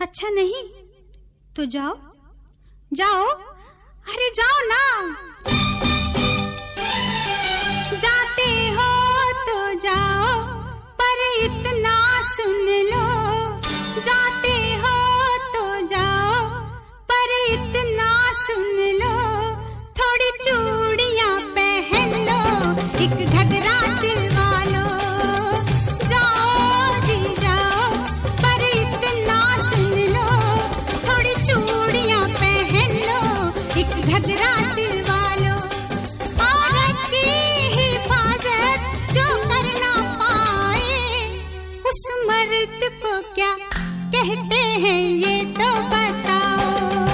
अच्छा नहीं। तो जाओ। जाओ। अरे जाओ ना। जाते हो तो जाओ, पर इतना सुन लो। जाते हो तो जाओ, पर इतना सुन लो। थोड़ी चूड़ियाँ पहन लो। एक अमृत को क्या कहते हैं ये तो बताओ।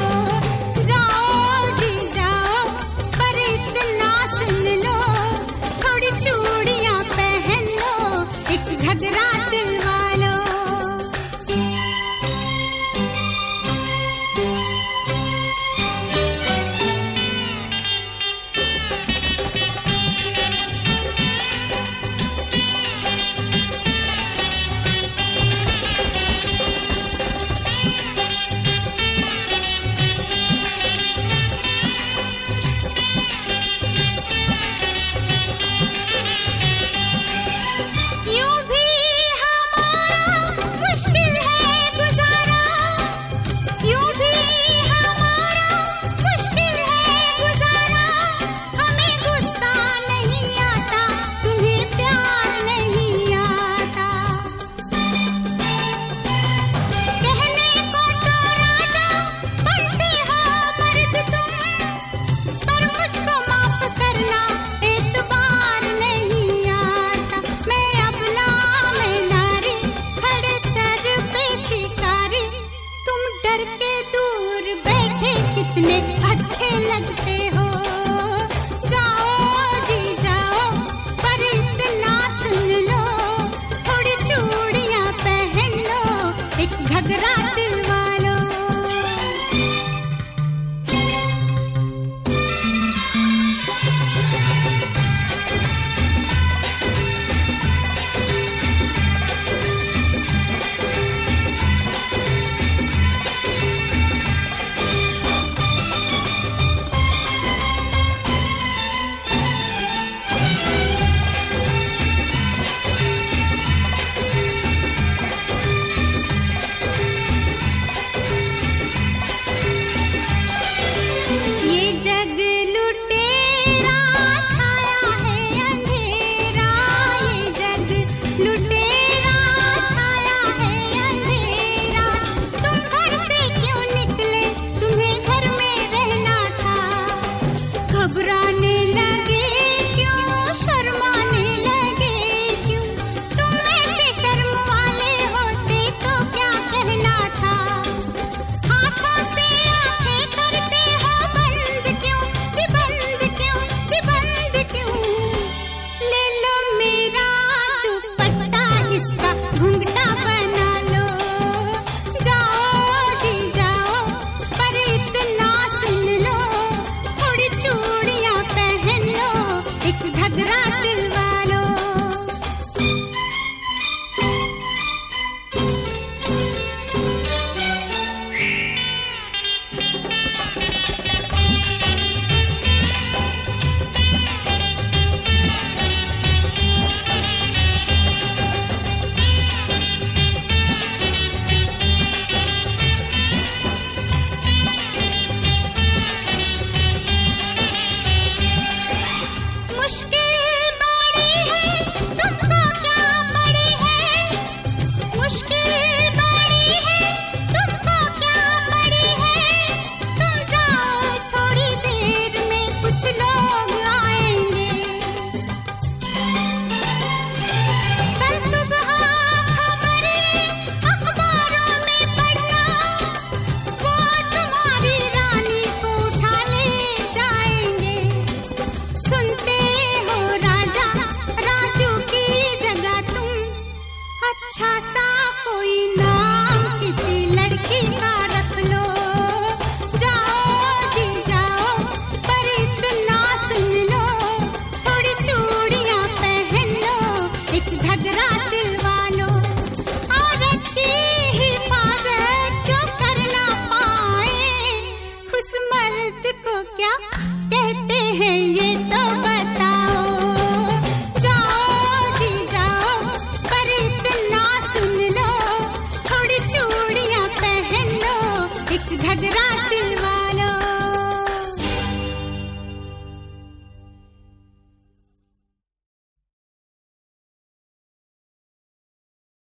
with Nick. aşk